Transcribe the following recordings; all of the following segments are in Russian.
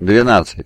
12.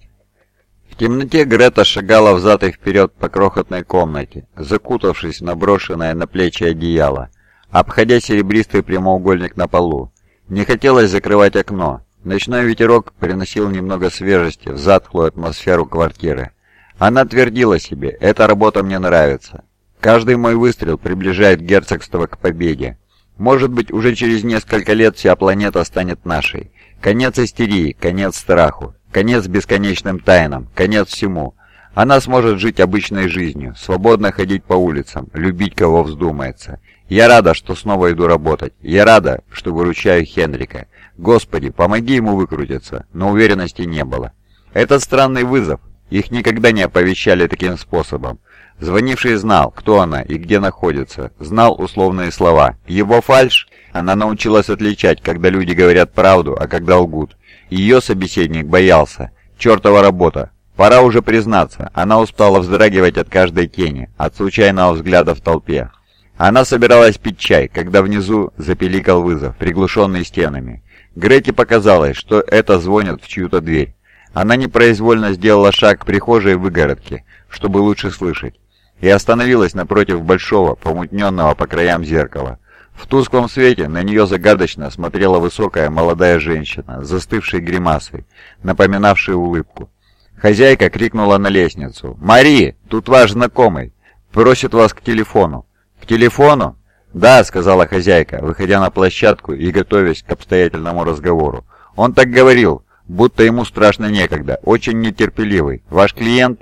В темноте Грета шагала взад и вперед по крохотной комнате, закутавшись в наброшенное на плечи одеяло, обходя серебристый прямоугольник на полу. Не хотелось закрывать окно. Ночной ветерок приносил немного свежести в затхлую атмосферу квартиры. Она твердила себе, эта работа мне нравится. Каждый мой выстрел приближает герцогство к победе. Может быть, уже через несколько лет вся планета станет нашей. Конец истерии, конец страху. Конец бесконечным тайнам, конец всему. Она сможет жить обычной жизнью, свободно ходить по улицам, любить кого вздумается. Я рада, что снова иду работать. Я рада, что выручаю Хенрика. Господи, помоги ему выкрутиться, но уверенности не было. Этот странный вызов. Их никогда не оповещали таким способом. Звонивший знал, кто она и где находится, знал условные слова. Его фальш она научилась отличать, когда люди говорят правду, а когда лгут. Ее собеседник боялся. Чертова работа. Пора уже признаться, она устала вздрагивать от каждой тени, от случайного взгляда в толпе. Она собиралась пить чай, когда внизу запеликал вызов, приглушенный стенами. Грете показалось, что это звонят в чью-то дверь. Она непроизвольно сделала шаг к прихожей выгородке, чтобы лучше слышать, и остановилась напротив большого, помутненного по краям зеркала. В тусклом свете на нее загадочно смотрела высокая молодая женщина, застывшей гримасой, напоминавшей улыбку. Хозяйка крикнула на лестницу. «Мари, тут ваш знакомый. Просит вас к телефону». «К телефону?» «Да», — сказала хозяйка, выходя на площадку и готовясь к обстоятельному разговору. «Он так говорил, будто ему страшно некогда, очень нетерпеливый. Ваш клиент?»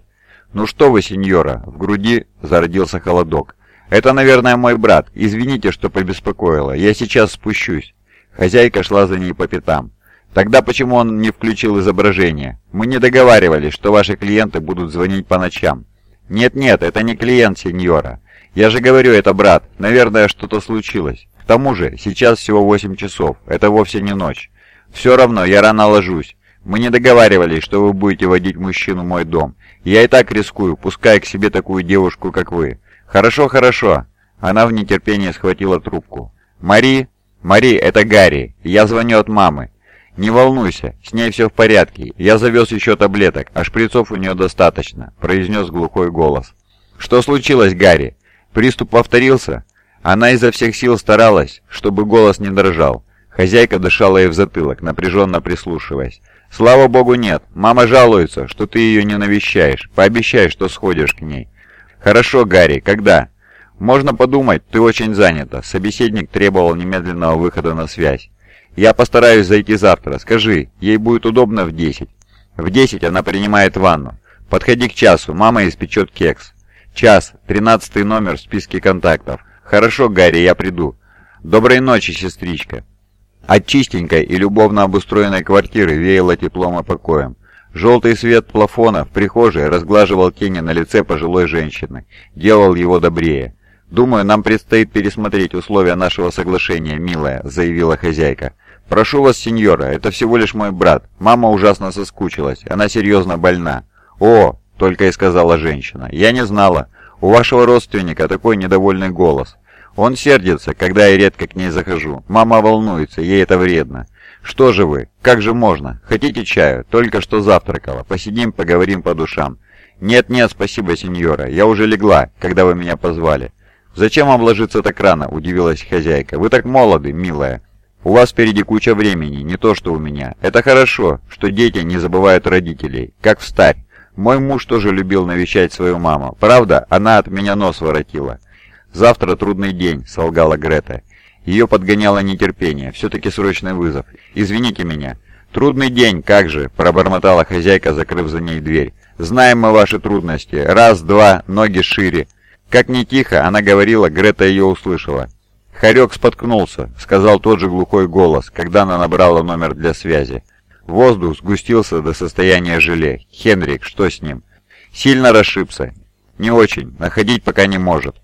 «Ну что вы, сеньора?» В груди зародился холодок. «Это, наверное, мой брат. Извините, что побеспокоила. Я сейчас спущусь». Хозяйка шла за ней по пятам. «Тогда почему он не включил изображение? Мы не договаривались, что ваши клиенты будут звонить по ночам». «Нет-нет, это не клиент, сеньора. Я же говорю, это брат. Наверное, что-то случилось. К тому же, сейчас всего 8 часов. Это вовсе не ночь. Все равно, я рано ложусь. Мы не договаривались, что вы будете водить мужчину в мой дом. Я и так рискую, пускай к себе такую девушку, как вы. «Хорошо, хорошо». Она в нетерпении схватила трубку. «Мари? Мари, это Гарри. Я звоню от мамы. Не волнуйся, с ней все в порядке. Я завез еще таблеток, а шприцов у нее достаточно», — произнес глухой голос. «Что случилось, Гарри? Приступ повторился?» Она изо всех сил старалась, чтобы голос не дрожал. Хозяйка дышала ей в затылок, напряженно прислушиваясь. «Слава богу, нет. Мама жалуется, что ты ее не навещаешь. Пообещай, что сходишь к ней». «Хорошо, Гарри, когда?» «Можно подумать, ты очень занята». Собеседник требовал немедленного выхода на связь. «Я постараюсь зайти завтра. Скажи, ей будет удобно в 10?» «В 10 она принимает ванну. Подходи к часу, мама испечет кекс». «Час, тринадцатый номер в списке контактов». «Хорошо, Гарри, я приду». «Доброй ночи, сестричка». От чистенькой и любовно обустроенной квартиры веяло теплом и покоем. Желтый свет плафона в прихожей разглаживал тени на лице пожилой женщины, делал его добрее. «Думаю, нам предстоит пересмотреть условия нашего соглашения, милая», — заявила хозяйка. «Прошу вас, сеньора, это всего лишь мой брат. Мама ужасно соскучилась, она серьезно больна». «О!» — только и сказала женщина. «Я не знала. У вашего родственника такой недовольный голос. Он сердится, когда я редко к ней захожу. Мама волнуется, ей это вредно. «Что же вы? Как же можно? Хотите чаю? Только что завтракала. Посидим, поговорим по душам». «Нет-нет, спасибо, сеньора. Я уже легла, когда вы меня позвали». «Зачем вам ложиться так рано?» – удивилась хозяйка. «Вы так молоды, милая. У вас впереди куча времени, не то что у меня. Это хорошо, что дети не забывают родителей, как встарь. Мой муж тоже любил навещать свою маму. Правда, она от меня нос воротила». «Завтра трудный день», – солгала Грета. Ее подгоняло нетерпение, все-таки срочный вызов. «Извините меня». «Трудный день, как же», — пробормотала хозяйка, закрыв за ней дверь. «Знаем мы ваши трудности. Раз, два, ноги шире». Как не тихо, она говорила, Грета ее услышала. «Хорек споткнулся», — сказал тот же глухой голос, когда она набрала номер для связи. Воздух сгустился до состояния желе. «Хенрик, что с ним?» «Сильно расшибся». «Не очень. Находить пока не может».